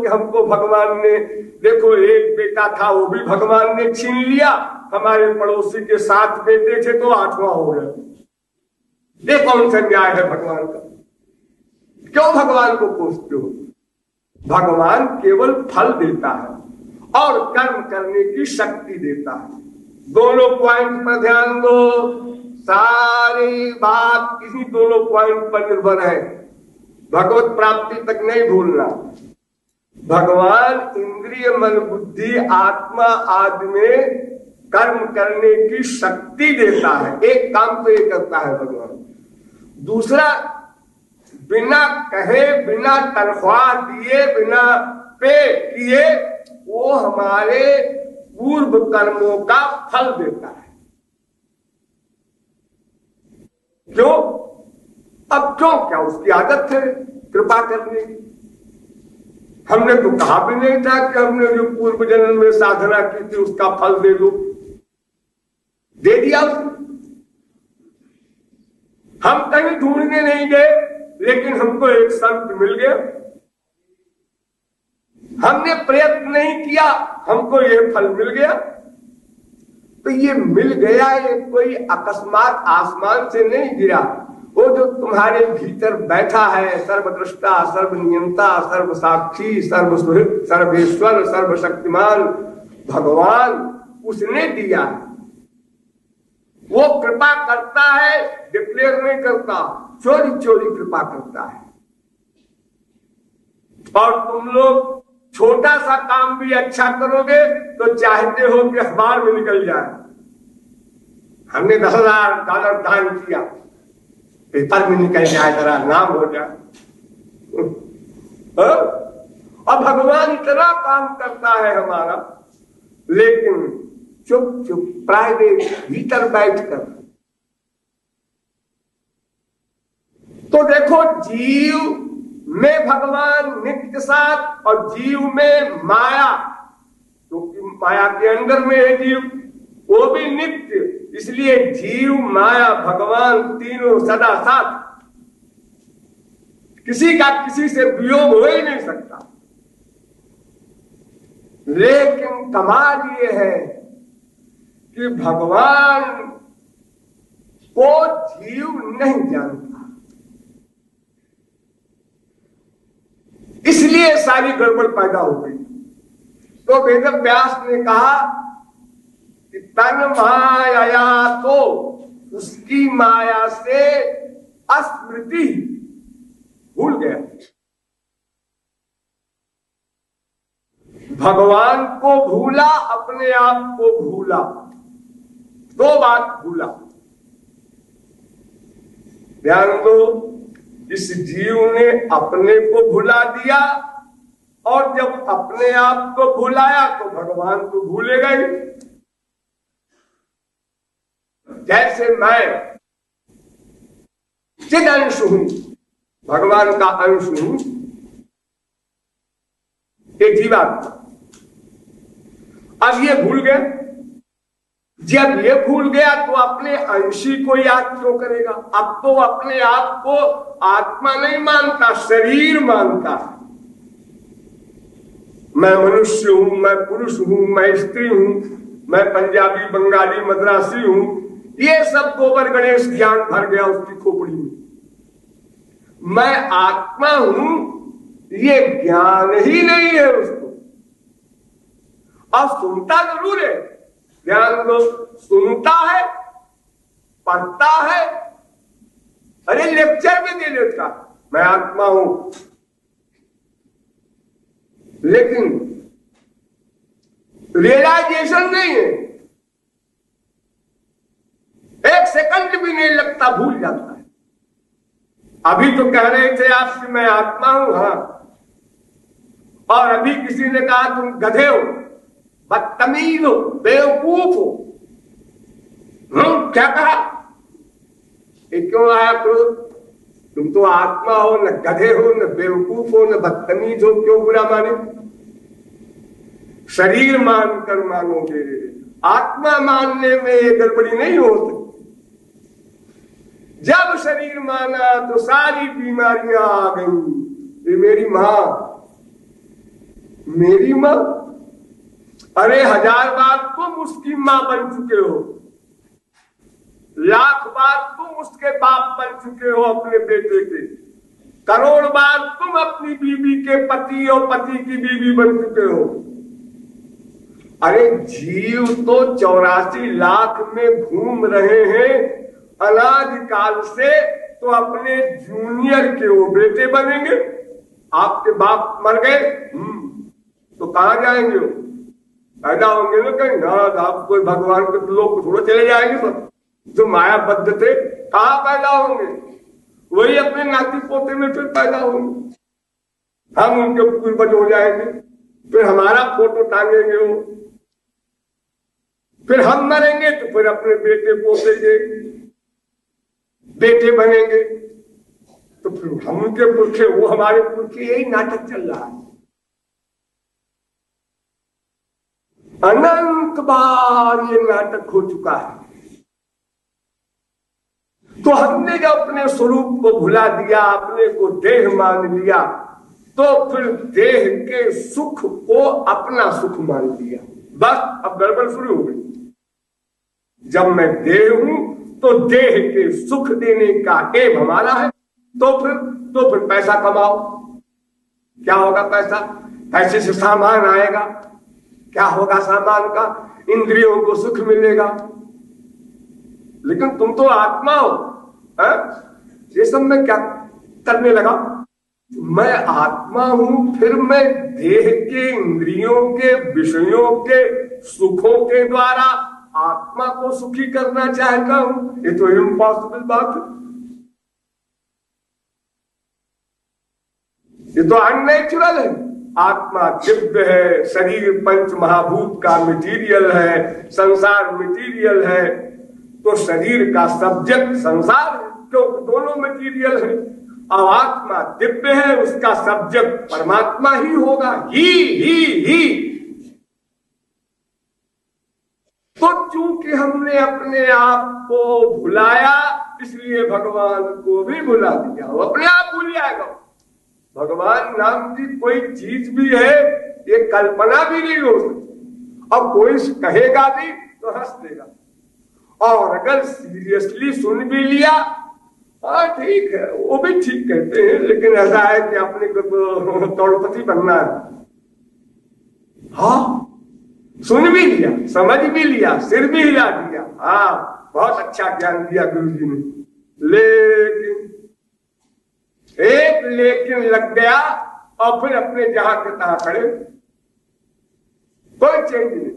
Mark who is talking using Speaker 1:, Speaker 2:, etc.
Speaker 1: कि हमको भगवान ने, देखो, एक बेटा था, वो भी भगवान ने छीन लिया। हमारे पड़ोसी के साथ बेटे थे तो आठवां हो गया। ये कौन सा न्याय है भगवान का? क्यों भगवान को कोसते हो? भगवान केवल फल देता है और कर्म करने की शक्ति देता है। दोनों पॉइंट पर ध्यान दो। सारी बात इसी दोनों पॉइंट पर निर्भर है। भगवत प्राप्ति तक नहीं भूलना। भगवान इंद्रिय मन बुद्धि आत्मा आदि में कर्म करने की शक्ति देता है। एक काम तो ये करता है भगवान। दूसरा, बिना कहे, बिना तनख्वाह दिए, बिना पे किए, वो हमारे पूर्व कर्मों का फल देता है। क्यों? अब क्यों? क्या उसकी आदत है कृपा करने की? हमने तो कहा भी नहीं था कि हमने जो पूर्व जन्म में साधना की थी, उसका फल दे दो। दे दिया हम कहीं ढूँढने नहीं गए, लेकिन हमको एक संत मिल गया। हमने प्रयत्न नहीं किया, हमको ये फल मिल गया। तो ये मिल गया, ये कोई अकस्मात आसमान से नहीं गिरा। जो तुम्हारे भीतर बैठा है, सर्वदृष्टा सर्वनियंता सर्व साक्षी सर्व सर्वेश्वर, सर्वशक्तिमान, भगवान उसने दिया वो कृपा करता है, डिक्लेयर नहीं करता चोरी चोरी कृपा करता है। और तुम लोग छोटा सा काम भी अच्छा करोगे तो चाहते हो कि अखबार में निकल जाए। हमने दस हज़ार डॉलर दान किया। पेपर में निकल जाए जरा नाम हो जाए? और भगवान इतना काम करता है हमारा लेकिन चुप चुप प्राइवेट भीतर बैठ कर तो देखो जीव में भगवान नित्य साथ और जीव में माया क्योंकि तो माया के अंदर में है जीव वो भी नित्य इसलिए जीव, माया, भगवान तीनों सदा साथ। किसी का किसी से वियोग हो ही नहीं सकता। लेकिन कमाल ये है कि भगवान को जीव नहीं जानता। इसलिए सारी गड़बड़ पैदा हो गई। तो वेद व्यास ने कहा कि तन माया तो उसकी माया से अस्मृति भूल गया। भगवान को भूला, अपने आप को भूला। दो बात भूला। ध्यान दो इस जीव ने अपने को भुला दिया और जब अपने आप को भुलाया तो भगवान को भूलेगा ही जैसे मैं चिद अंश हूँ भगवान का अंश हूँ ये जीवात्मा अब ये भूल गए। जब ये भूल गया तो अपने अंशी को याद क्यों करेगा? अब तो अपने आप को आत्मा नहीं मानता, शरीर मानता। मैं मनुष्य हूँ, मैं पुरुष हूँ, मैं स्त्री हूँ, मैं पंजाबी, बंगाली, मद्रासी हूँ। ये सब गोबर गणेश ज्ञान भर गया उसकी खोपड़ी में। मैं आत्मा हूँ, ये ज्ञान ही नहीं है उसको। और सुनता ज़रूर है, ज्ञान दो सुनता है, पढ़ता है। अरे लेक्चर भी दे देता, मैं आत्मा हूँ। लेकिन रियलाइजेशन नहीं है। एक सेकंड भी नहीं लगता, भूल जाता है। अभी तो कह रहे थे आप मैं आत्मा हूँ हाँ। और अभी किसी ने कहा, तुम गधे हो, बदतमीज हो, बेवकूफ़ हो। हम्म क्या कहा? ये क्यों आया क्रोध तुम तो आत्मा हो, न गधे हो, न बेवकूफ़ हो, न बदतमीज हो, क्यों बुरा माने? शरीर मानकर मानोगे, आत्मा मानने में ये गड़बड़ी नहीं हो सकती जब शरीर माना तो सारी बीमारियाँ आ गई। ये मेरी माँ। मेरी माँ? अरे, हज़ार बार तुम उसकी माँ बन चुके हो। लाख बार तुम उसके बाप बन चुके हो अपने बेटे के। करोड़ बार तुम अपनी बीवी के पति और पति की बीवी बन चुके हो। अरे, जीव तो चौरासी लाख में घूम रहे हैं। अनाज काल से तो अपने जूनियर के वो बेटे बनेंगे। आपके बाप मर गए। हम्म, तो कहा जाएँगे वो? पैदा होंगे ना कहीं ना आप कोई भगवान के लोग थोड़ा चले जाएँगे सब। जो मायाबद्ध थे कहा पैदा होंगे? वही अपने नाती पोते में फिर पैदा होंगे। हम उनके पूर्वज हो जाएँगे। फिर हमारा फ़ोटो टांगेंगे वो। फिर हम मरेंगे तो फिर अपने बेटे पोते के बेटे बनेंगे तो फिर हम उनके पुरखे, वो हमारे पुरखे, यही नाटक चल रहा है। अनंत बार ये नाटक हो चुका है। तो हमने जब अपने स्वरूप को भुला दिया, अपने को देह मान लिया तो फिर देह के सुख को अपना सुख मान लिया। बस, अब गड़बड़ शुरू हो गई। जब मैं देह हूँ तो देह के सुख देने का एम हमारा है। तो फिर तो फिर पैसा कमाओ। क्या होगा पैसा? पैसे से सामान आएगा। क्या होगा सामान का? इंद्रियों को सुख मिलेगा। लेकिन तुम तो आत्मा हो, है? ये सब मैं क्या करने लगा? मैं आत्मा हूँ, फिर मैं देह के, इंद्रियों के, विषयों के, सुखों के द्वारा आत्मा को सुखी करना चाहता हूँ, ये तो इम्पॉसिबल बात है। ये तो अननेचुरल है। आत्मा दिव्य है, शरीर पंच महाभूत का मटेरियल है, संसार मटेरियल है। तो शरीर का सब्जेक्ट संसार क्योंकि दोनों मटेरियल है। और आत्मा दिव्य है, उसका सब्जेक्ट परमात्मा ही होगा। ही ही ही। तो चूँकि हमने अपने आप को भुलाया, इसलिए भगवान को भी भुला दिया। वो अपने आप भूल जाएगा। भगवान नाम की कोई चीज़ भी है, ये कल्पना भी नहीं हो सकती। और कोई कहेगा भी तो हंस देगा। और अगर सीरियसली सुन भी लिया हाँ ठीक है, वो भी ठीक कहते हैं, लेकिन ऐसा है कि अपने को तो बनना है। हाँ? सुन भी लिया, समझ भी लिया, सिर भी हिला दिया। हाँ बहुत अच्छा ज्ञान दिया गुरु जी ने। लेकिन, एक लेकिन लग गया, और फिर अपने जहाँ के तहा खड़े। कोई चेंज नहीं।